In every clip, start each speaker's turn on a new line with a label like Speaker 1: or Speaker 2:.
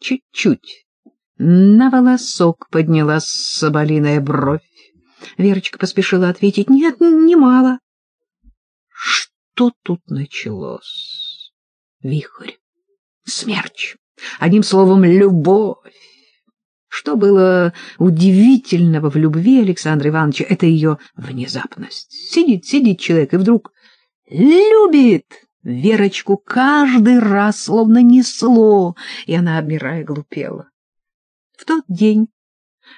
Speaker 1: чуть-чуть. На волосок поднялась соболиная бровь. Верочка поспешила ответить, нет, немало. Что тут началось? Вихрь, смерч, одним словом, любовь. Что было удивительного в любви Александра Ивановича, это ее внезапность. Сидит, сидит человек, и вдруг любит Верочку каждый раз словно несло, и она, обмирая, глупела. В тот день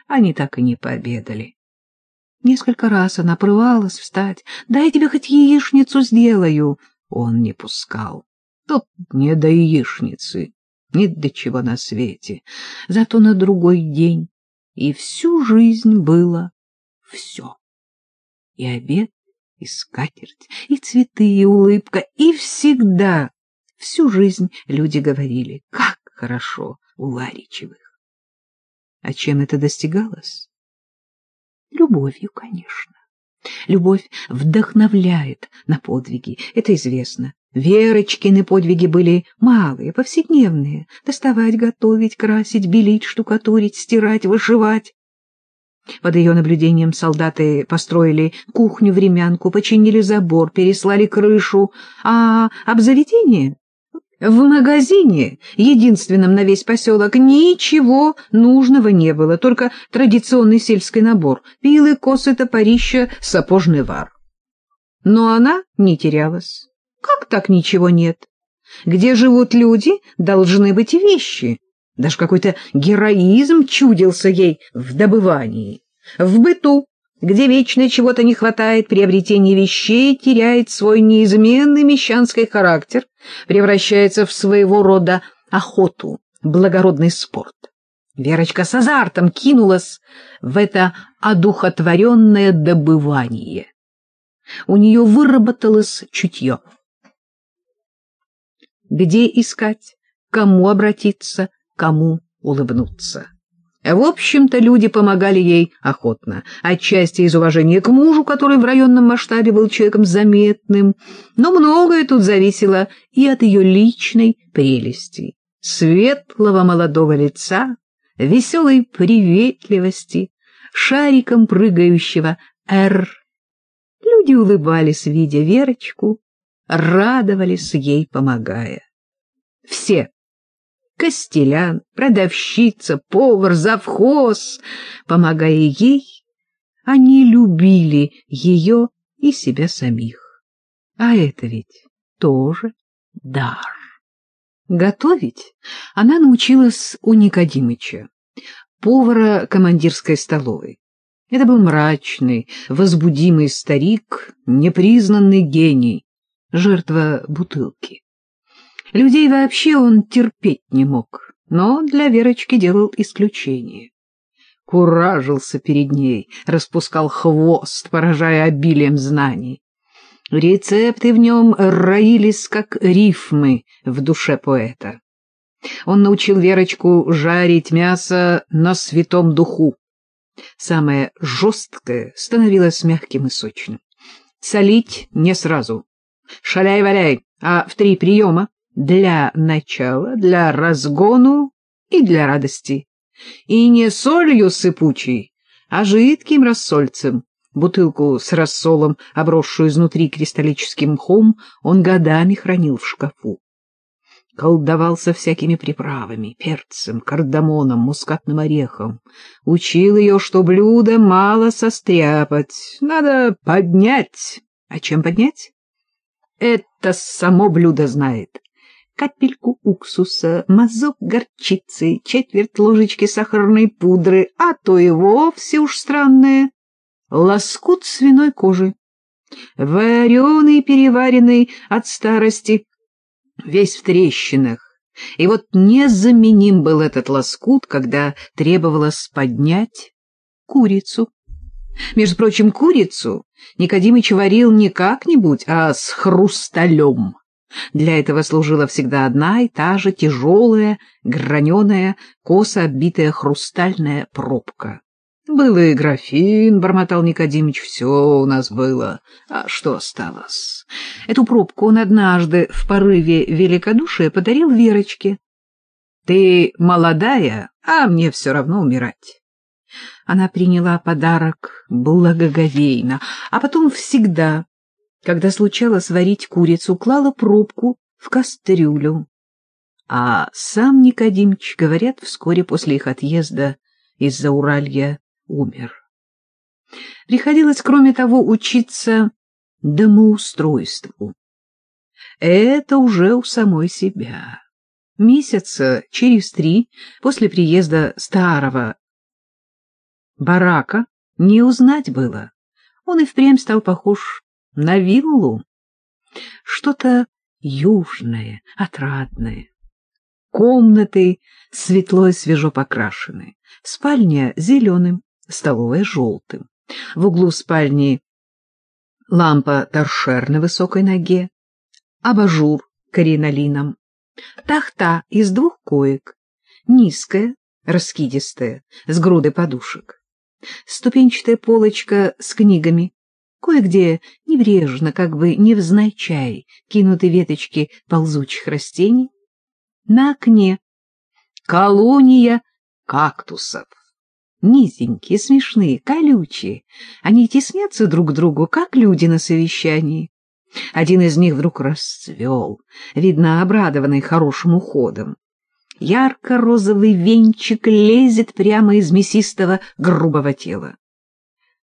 Speaker 1: они так и не пообедали. Несколько раз она прывалась встать. «Дай тебе хоть яичницу сделаю». Он не пускал. Тут не до яичницы, нет до чего на свете. Зато на другой день и всю жизнь было все. И обед, и скатерть, и цветы, и улыбка, и всегда, всю жизнь люди говорили, как хорошо у Ларичевых. А чем это достигалось? Любовью, конечно. Любовь вдохновляет на подвиги, это известно. Верочкины подвиги были малые, повседневные. Доставать, готовить, красить, белить, штукатурить, стирать, вышивать. Под ее наблюдением солдаты построили кухню-времянку, починили забор, переслали крышу, а обзаведение в магазине, единственном на весь поселок, ничего нужного не было, только традиционный сельский набор — пилы, косы, топорища, сапожный вар. Но она не терялась. Как так ничего нет? Где живут люди, должны быть вещи. Даже какой-то героизм чудился ей в добывании. В быту, где вечно чего-то не хватает, приобретение вещей теряет свой неизменный мещанский характер, превращается в своего рода охоту, благородный спорт. Верочка с азартом кинулась в это одухотворенное добывание. У нее выработалось чутье. Где искать, кому обратиться, кому улыбнуться. В общем-то, люди помогали ей охотно, отчасти из уважения к мужу, который в районном масштабе был человеком заметным, но многое тут зависело и от ее личной прелести, светлого молодого лица, веселой приветливости, шариком прыгающего «Р». Люди улыбались, видя Верочку, радовались ей, помогая. Все Костелян, продавщица, повар, завхоз, помогая ей, они любили ее и себя самих. А это ведь тоже дар. Готовить она научилась у Никодимыча, повара командирской столовой. Это был мрачный, возбудимый старик, непризнанный гений, жертва бутылки. Людей вообще он терпеть не мог, но для Верочки делал исключение. Куражился перед ней, распускал хвост, поражая обилием знаний. Рецепты в нем роились, как рифмы в душе поэта. Он научил Верочку жарить мясо на святом духу. Самое жесткое становилось мягким и сочным. Солить не сразу. Шаляй-валяй, а в три приема для начала, для разгону и для радости. И не солью сыпучей, а жидким рассольцем. Бутылку с рассолом, обросшую изнутри кристаллическим мхом, он годами хранил в шкафу. Колдовал со всякими приправами, перцем, кардамоном, мускатным орехом. Учил ее, что блюдо мало состряпать, надо поднять. А чем поднять? Это само блюдо знает капельку уксуса, мазок горчицы, четверть ложечки сахарной пудры, а то и вовсе уж странное, лоскут свиной кожи, вареный, переваренный от старости, весь в трещинах. И вот незаменим был этот лоскут, когда требовалось поднять курицу. Между прочим, курицу Никодимыч варил не как-нибудь, а с хрусталем. Для этого служила всегда одна и та же тяжелая, граненая, косо оббитая хрустальная пробка. Было и графин, — бормотал Никодимыч, — все у нас было. А что осталось? Эту пробку он однажды в порыве великодушия подарил Верочке. Ты молодая, а мне все равно умирать. Она приняла подарок благоговейно, а потом всегда, когда случалось варить курицу, клала пробку в кастрюлю. А сам Никодимч, говорят, вскоре после их отъезда из-за Уралья умер. Приходилось, кроме того, учиться домоустройству. Это уже у самой себя. Месяца через три после приезда старого барака не узнать было. Он и впрямь стал похож на виллу. Что-то южное, отрадное. Комнаты светло и свежо покрашены. Спальня зеленым, столовая желтым. В углу спальни лампа торшер на высокой ноге, абажур коринолином, тахта из двух коек, низкая, раскидистая, с грудой подушек, ступенчатая полочка с книгами, кое-где небрежно, как бы невзначай, кинуты веточки ползучих растений, на окне колония кактусов низенькие, смешные, колючие. Они теснятся друг к другу, как люди на совещании. Один из них вдруг расцвел, видно, обрадованный хорошим уходом. Ярко-розовый венчик лезет прямо из мясистого грубого тела.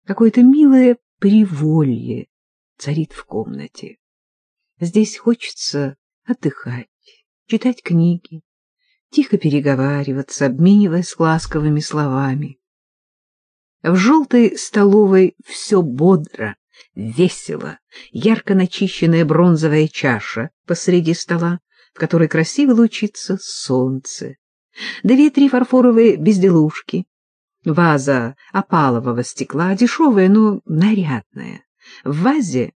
Speaker 1: Какое-то милое приволье царит в комнате. Здесь хочется отдыхать, читать книги, тихо переговариваться, обмениваясь ласковыми словами. В желтой столовой все бодро, весело, ярко начищенная бронзовая чаша посреди стола, в которой красиво лучится солнце, две-три фарфоровые безделушки, ваза опалового стекла, дешевая, но нарядная, в вазе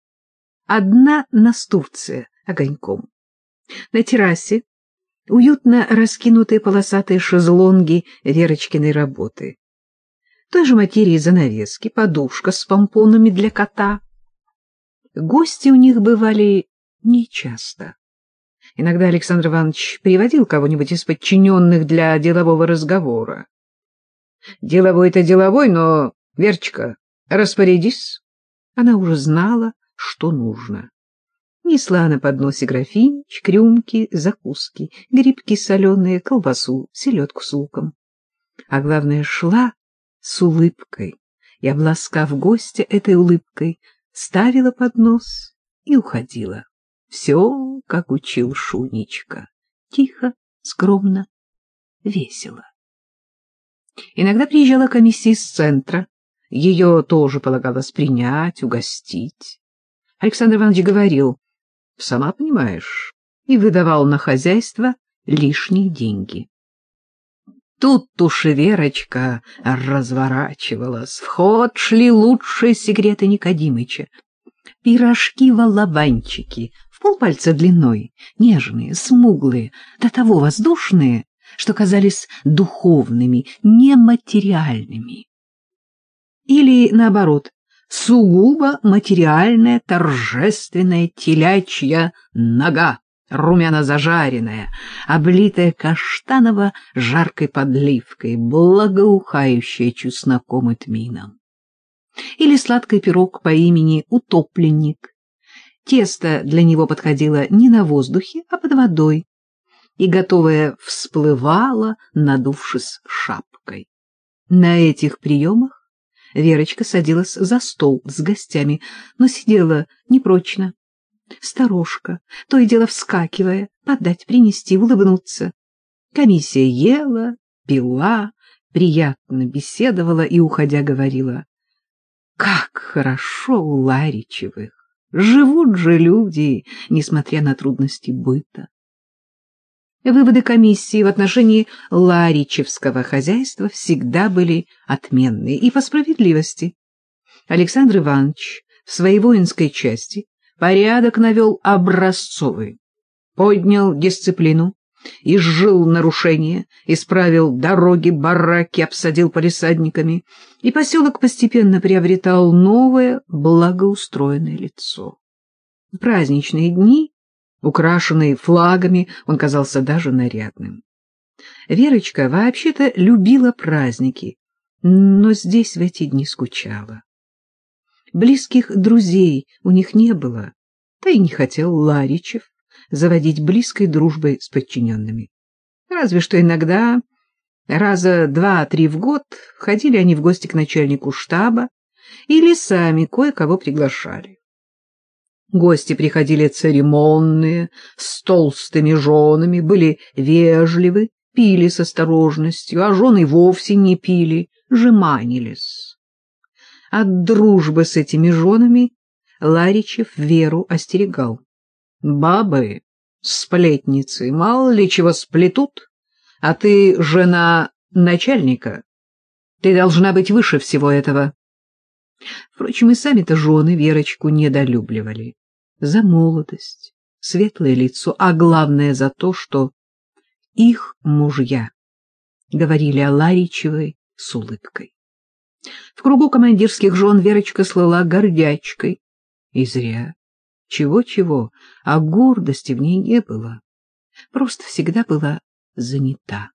Speaker 1: одна настурция огоньком. На террасе уютно раскинутые полосатые шезлонги Верочкиной работы. Той же материи занавески, подушка с помпонами для кота. Гости у них бывали нечасто. Иногда Александр Иванович приводил кого-нибудь из подчиненных для делового разговора. Деловой-то деловой, но, Верочка, распорядись. Она уже знала, что нужно. Несла на подносе графинчик, рюмки, закуски, грибки соленые, колбасу, селедку с луком. А главное, шла с улыбкой и, обласкав гостя этой улыбкой, ставила поднос и уходила. Все, как учил Шунечка, тихо, скромно, весело. Иногда приезжала комиссия из центра, ее тоже полагалось принять, угостить. Александр Иванович говорил, сама понимаешь, и выдавал на хозяйство лишние деньги. Тут уж Верочка разворачивалась. В ход шли лучшие секреты Никодимыча. Пирожки-волованчики в полпальца длиной, нежные, смуглые, до того воздушные, что казались духовными, нематериальными. Или, наоборот, сугубо материальная торжественная телячья нога, румяно-зажаренная, облитая каштаново жаркой подливкой, благоухающая чесноком и тмином. Или сладкий пирог по имени Утопленник. Тесто для него подходило не на воздухе, а под водой, и готовое всплывало, надувшись шапкой. На этих приемах Верочка садилась за стол с гостями, но сидела непрочно. Сторожка, то и дело вскакивая, подать, принести, улыбнуться. Комиссия ела, пила, приятно беседовала и, уходя, говорила. Как хорошо у Ларичевых! Живут же люди, несмотря на трудности быта. Выводы комиссии в отношении ларичевского хозяйства всегда были отменные и по справедливости. Александр Иванович в своей воинской части порядок навел образцовый, поднял дисциплину, изжил нарушения, исправил дороги, бараки, обсадил полисадниками, и поселок постепенно приобретал новое благоустроенное лицо. В праздничные дни Украшенный флагами, он казался даже нарядным. Верочка вообще-то любила праздники, но здесь в эти дни скучала. Близких друзей у них не было, да и не хотел Ларичев заводить близкой дружбой с подчиненными. Разве что иногда, раза два-три в год, ходили они в гости к начальнику штаба или сами кое-кого приглашали. Гости приходили церемонные, с толстыми женами, были вежливы, пили с осторожностью, а жены вовсе не пили, жеманились. От дружбы с этими женами Ларичев Веру остерегал. Бабы, сплетницы, мало ли чего сплетут, а ты жена начальника. Ты должна быть выше всего этого. Впрочем, и сами-то жены Верочку недолюбливали. За молодость, светлое лицо, а главное за то, что их мужья говорили о Ларичевой с улыбкой. В кругу командирских жен Верочка слыла гордячкой. И зря. Чего-чего, а гордости в ней не было. Просто всегда была занята.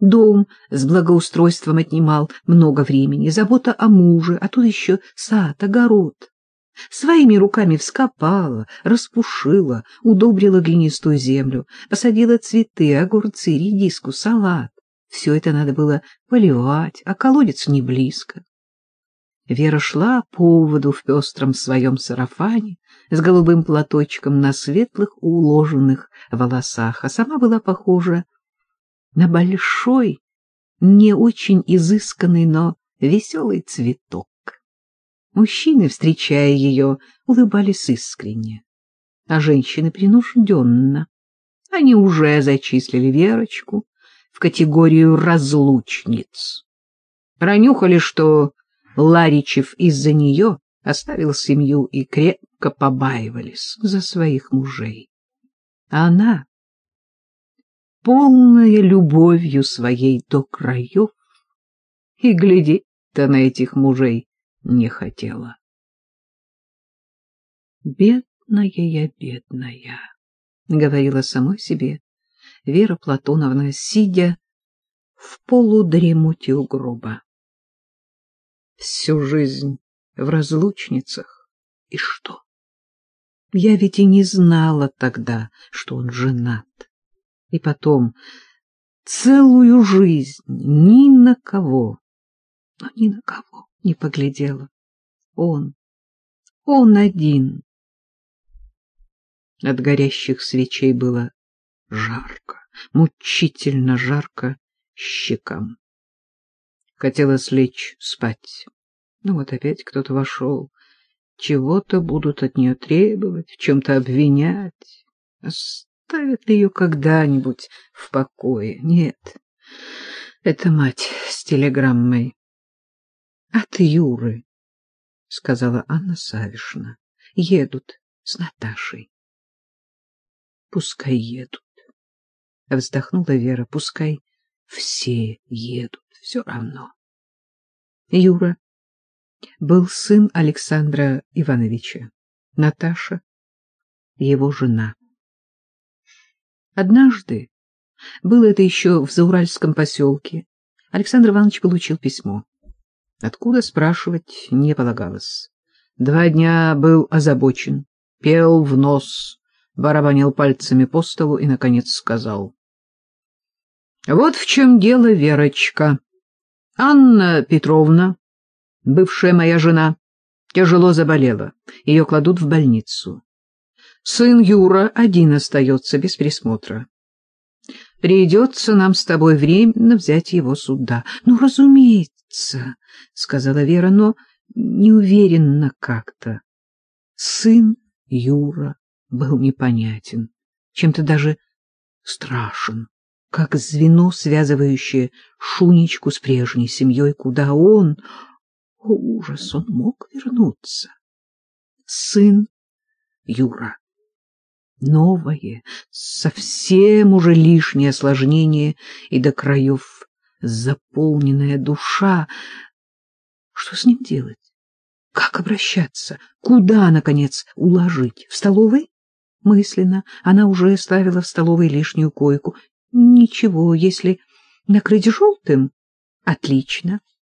Speaker 1: Дом с благоустройством отнимал много времени, забота о муже, а тут еще сад, огород. Своими руками вскопала, распушила, удобрила глинистую землю, посадила цветы, огурцы, редиску, салат. Все это надо было поливать, а колодец не близко. Вера шла по поводу в пестром своем сарафане с голубым платочком на светлых уложенных волосах, а сама была похожа на большой, не очень изысканный, но веселый цветок. Мужчины, встречая ее, улыбались искренне, а женщины принужденно. Они уже зачислили Верочку в категорию разлучниц. Пронюхали, что Ларичев из-за нее оставил семью и крепко побаивались за своих мужей. А она, полная любовью своей до краев, и глядеть-то на этих мужей не хотела. «Бедная я, бедная», — говорила самой себе Вера Платоновна, сидя в полудремуте у гроба. Всю жизнь в разлучницах. И что? Я ведь и не знала тогда, что он женат. И потом целую жизнь ни на кого, но ни на кого не поглядела. Он, он один. От горящих свечей было жарко, мучительно жарко щекам. Хотелось лечь спать. Ну вот опять кто-то вошел. Чего-то будут от нее требовать, в чем-то обвинять. Оставят ли ее когда-нибудь в покое? Нет. Это мать с телеграммой. От Юры, — сказала Анна Савишна. — Едут с Наташей. — Пускай едут. Вздохнула Вера. Пускай все едут. Все равно. Юра был сын Александра Ивановича. Наташа — его жена. Однажды, было это еще в Зауральском поселке, Александр Иванович получил письмо. Откуда спрашивать не полагалось. Два дня был озабочен, пел в нос, барабанил пальцами по столу и, наконец, сказал. — Вот в чем дело, Верочка. Анна Петровна, бывшая моя жена, тяжело заболела. Ее кладут в больницу. Сын Юра один остается без присмотра. Придется нам с тобой временно взять его сюда. Ну, разумеется сказала Вера, но неуверенно как-то. Сын Юра был непонятен, чем-то даже страшен, как звено, связывающее Шунечку с прежней семьей, куда он, о, ужас, он мог вернуться. Сын Юра. Новое, совсем уже лишнее осложнение и до краев заполненная душа. Что с ним делать? Как обращаться? Куда, наконец, уложить? В столовой? Мысленно она уже ставила в столовой лишнюю койку. Ничего, если накрыть желтым, отлично.